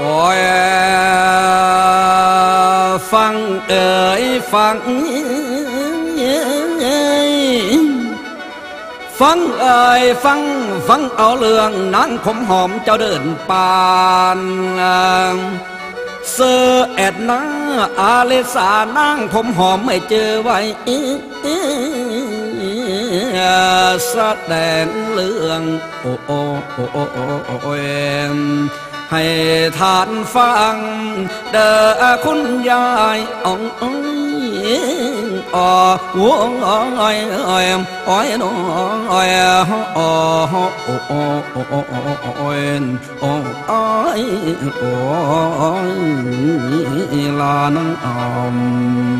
โอ้ยฟังเอ่ยฟังเอ่ยฟังเอ่ยฟังฟังเอาเรื่องนางผมหอมเจ้าเดินปานเซอร์แอดนาอาเลสานางผมหอมไม่เจอไว้แสดงเรื่องโอ้โอ้โอ้โอ้โอ้โอ้โอ้เอ็มให้ทานฟัง เด้อคุณยายอ๋องอ๋อหัวอ้อยอ้อยอ้อยน้อยอ๋อโอ้อ้โอ้โอ้โอ้โอ้โอ้ยโอ้อ้อยโอ้ยลานังอม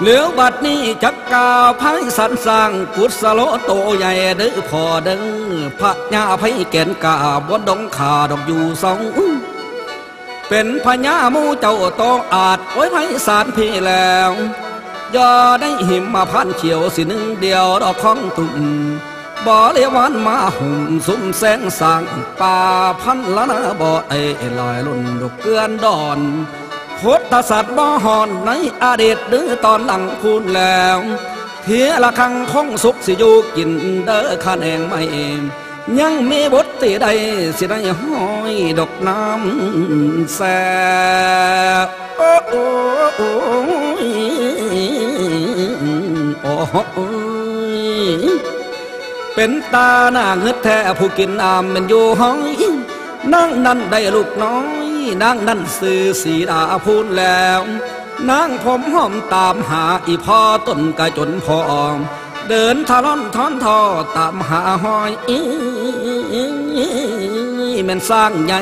เหลือบัดนี้จักกาวไพสันสร้างกุศโลโตใหญ่เด้อพอเด้อพระญาไพแก่นกาบนดงขาดอกอยู่สองเป็นพญามูเจ้าตองอาจไว้ไพสารพี่แล้วยอได้หิมมาพันเขียวสิหนึ่งเดียวดอกของตุ่มบ่อเลวันมาหุ่มสุ่มแสงสางป่าพันละนะบ่อไอลอยลุ่นดอกเกลือนดอน พุทธศาสตร์บ่หอนในอดีตหรือตอนหลังพูนแล้วเทียละคังคงสุขสิอยู่กินเด้อข้าแนงไม่เองยังมีบทที่ใดสิได้ห้อยดอกน้ำแสโอ้โอ้โอ้โอ้เป็นตาหน้าเงืดแท้ผู้กินอามมันอยู่ห้อยนั่งนั่นได้ลูกน้อย นั่งนั่นซื้อสีดาพูนแล้วนั่งผมหอมตามหาอีพ่อต้นกะจนพอม เดินทะล่อนท้อนทอตามหาหอยอีแม่นสร้างใหญ่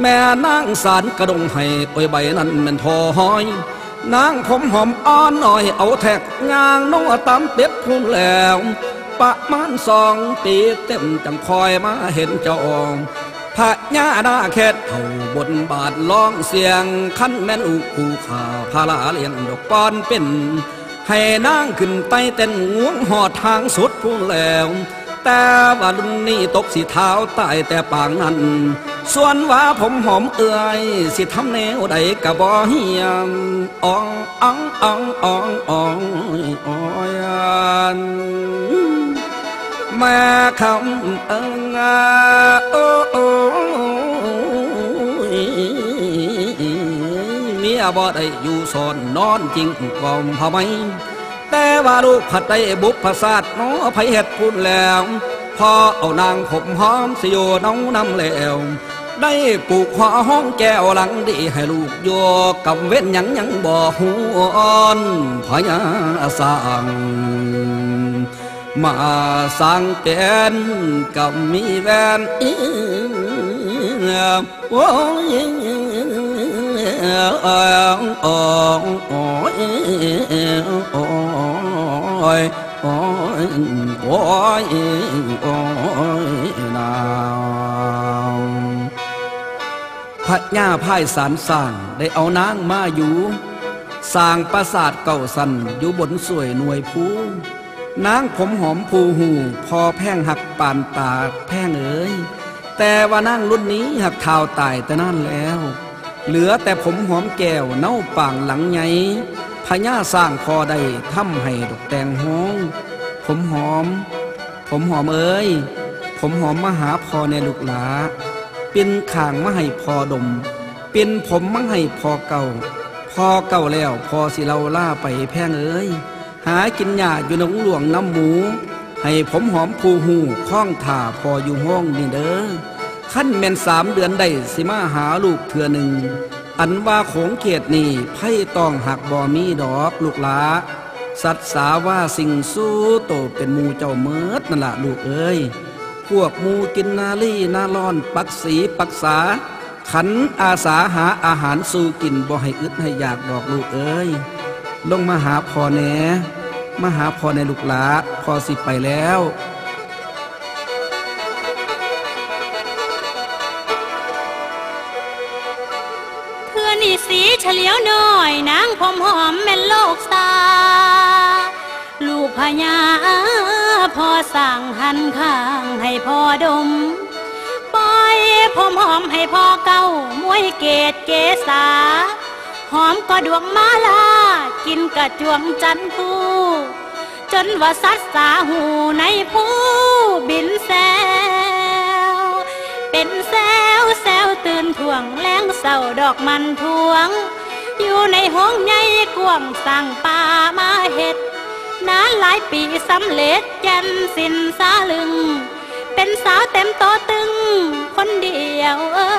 แม่นางสารกระดงให้ปอยใบนั้นแม่นทอหอย นางผมหอมอ้อนหน่อยเอาแท็กงางน้องตามเป็ดพูนแล้วประมาณสองปีเต็มจังคอยมาเห็นเจ้าอง พระญาดาแคดเอาบนบาทร้องเสียงคันแม่นอุคูขาพาลาเลียงดอกปอนเป็น ให้นางขึ้นไปเต้นงวงหอดทางสุดพูนแล้ว แต่ว่ารุ่นนี้ตกสีเท้าตายแต่ปางนั้น ส่วนว่าผมหอมเอื่อยสิทำแนวใดกะบ่เฮียมอ่องอ่องอ่องอ่องอ่องอ่อยอัน มาคำเอิงโอ้โอ้ยเมียบ่ได้อยู่สอนนอนจริงกอมพะไหมแต่ว่าลูกผัดได้บุพภาษาดน้อไผเฮ็ดพูดแล้วพอเอานางผมหอมสิโยน้องนำแล้วได้ปลูกหัวห้องแก้วหลังดีให้ลูกโยกับเว้นยังยังบ่หูอ่อนพญาสร้าง มาสร้างแกนกับมีแวนโอ้ยโอ้ยโอ้ยโอ้ยโอ้ยโอ้ยโอ้ยนาวพระย่าพ่ายสารสร้างได้เอานางมาอยู่ สร้างปราสาทเก่าสันอยู่บนสวยหน่วยภู นางผมหอมภูหู พอแพ่งหักปานตาแพ่งเอ๋ยแต่ว่านางรุ่นนี้หักเท้าตายแต่นั่นแล้ว เหลือแต่ผมหอมแก้วเน่าป่างหลังไงพญาสร้างพอได้ทำให้ดอกแตงห้องผมหอม ผมหอมเอ้ย ผมหอมมหาพอในลูกหลา เป็นข่างมาให้พอดม เป็นผมมาให้พอเก่า พอเก่าแล้วพอสิเราล่าไปแพ่งเอ้ย หากินหญ้าอยู่หนองหลวงน้ำหมู ให้ผมหอมผูหูคล้องถ่าพออยู่ห้องนี่เด้อขั้นแม่นสามเดือนได้สิมาหาลูกเถื่อหนึ่ง อันว่าโขงเขตนี่ไพ่ต้องหักบ่มีดอกลูกหลาสัตสาว่าสิ่งสู้โตเป็นมูเจ้าเมิดนั่นละลูกเอ้ย พวกมูกินนาลี่นาลอน ปักสีปักษา ขันอาสาหาอาหารสู่กินบ่ให้อึดให้อยากดอกลูกเอ้ย ลงมาหาพ่อแหน่มาหาพ่อในลูกหลาพ่อสิไปแล้วเพื่อนนี่สีเฉลียวหน่อยนางผมหอมแม่นโลกสาลูกพญาพอสั่งหันข้างให้พ่อดมปล่อยผมหอมให้พ่อเก้ามวยเกตเกษาหอมก็ดวงมาลา กินกระจวงจันทูจนว่าสัตสาหูในผู้บินแซวเป็นแซวแซวตื่นถ่วงแรงเศร้าดอกมันทวง อยู่ในห้องใหญ่กว้างสั่งป่ามาเห็ดนานหลายปีสำเร็จแกนสินสาลึง เป็นสาวเต็มโตตึง คนเดียวเอ้ย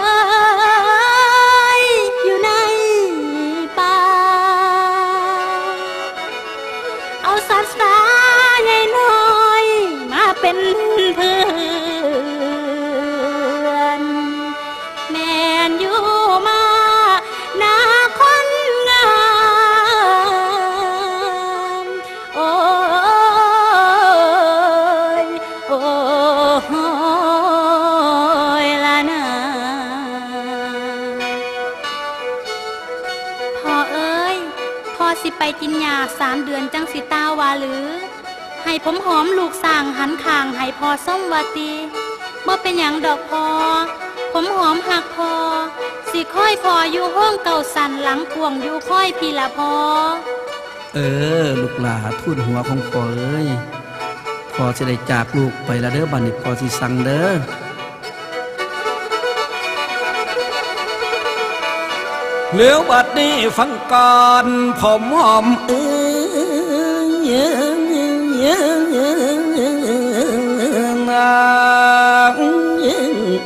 สิไปกินยาสามเดือนจังสิตาวาหรือ ให้ผมหอมลูกสร้างหันข้างให้พอส้มวาตีเมื่อเป็นอย่างดอกพอ ผมหอมหักพอ สิค่อยพออยู่ห้องเก่าสันหลังกวงอยู่ค่อยพีละพอ เออ ลูกหลาทุ่นหัวของพอเอ้ยพอจะได้จากลูกไปละเด้อบัดนี้พอสิสั่งเด้อ เหลียวบัดนี้ฟังก่อนผมหอมเอ้ยนาง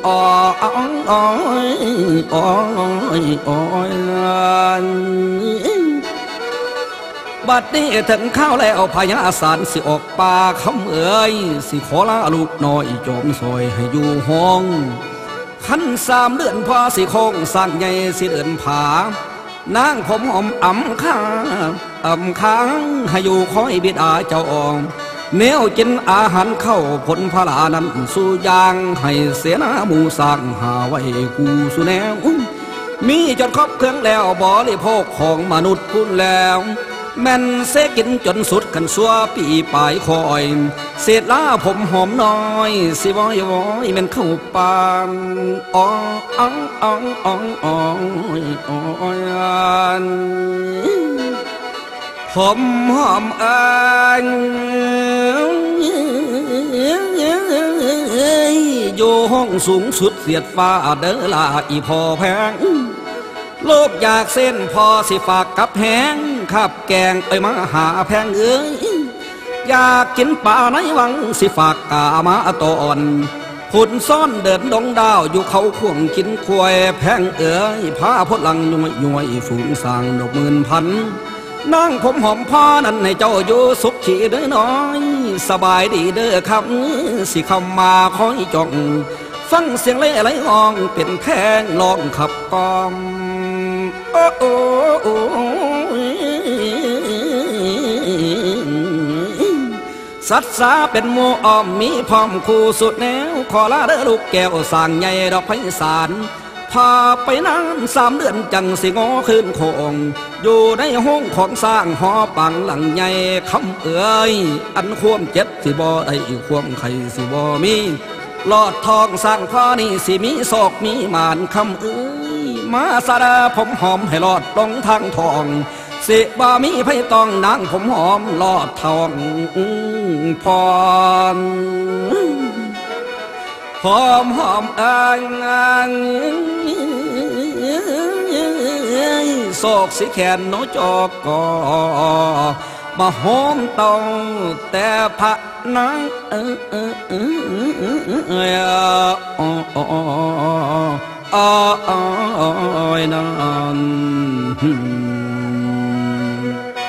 อ๋ออ๋อยอ๋อยอ๋อยบัดนี้ถึงข้าวแล้วพญาสารสิออกป่าคำเอ่ยสิขอลาลูกน้อยโจมซอยให้อยู่ห้อง ขั้นสามเดือนพอสิโคงสร้างใหญ่สิเดินผานางผมหอมอ่ำข้างอ่ำค้างให้อยู่คอยบิดาเจ้าอองเนียวกินอาหารเข้าผลพลานั้นสู่ยางให้เสนาหมูสร้างหาไว้กูสุแนวมีจนครบเครื่องแล้วบริโภคของมนุษย์พุ่นแล้ว แม่นเสกินจนสุดกันสัวปีปลายคอย เศษลาผมหอมน้อย สิวอยวอยแม่นเข้าปานอ๋ออ๋องอ๋องอ๋องอ๋องอ๋อยผมหอมอันอยู่ห้องสูงสุดเสียดฟ้าเด้อลาอีพอแพง โลกอยากเส้นพอสิฝากกับแหงขับแกงไปมาหาแพงเอ้ยอยากกินปลาในวังสิฝากกามาตอนหุ่นซ่อนเดินดงดาวอยู่เขาข่วงกินควายแพงเอ้ยพาพดลังย้อยย้ยฝูงสางดอกหมื่นพันนั่งผมหอมพ่อนั้นให้เจ้าอยู่สุขขีเด้อน้อย สบายดีเด้อครับสิเข้ามาคอยจ้อง ฟังเสียงเล่ไหลอองเป็นแพงลองขับกอม สัตสาเป็นหมูอ้อมมีพร้อมคู่สุดแนว ขอลาเด้อลูกแก้วสร้างใหญ่ดอกไพศาลพาไปนานสามเดือนจังสิงอคืนโคง อยู่ในห้องของสร้างหอปังหลังใหญ่คำเอ่ยอันควมเจ็บสิบ่ได้ควมไข่สิบ่มี ลอดทองสร้างพ่อนี่สิมีศอกมีหมานคำเอ้ยมาสาดาผมหอมให้ลอดลงทางทอง สิบ่มีไผต้องนางผมหอมลอดทองพรหอมหอมอ่างอ่างโศกสิแขนโนจอกกอ มาโฮมเตาแต่พระนางเออเออเออเอออ๋ออเออเออเออ๋อนาน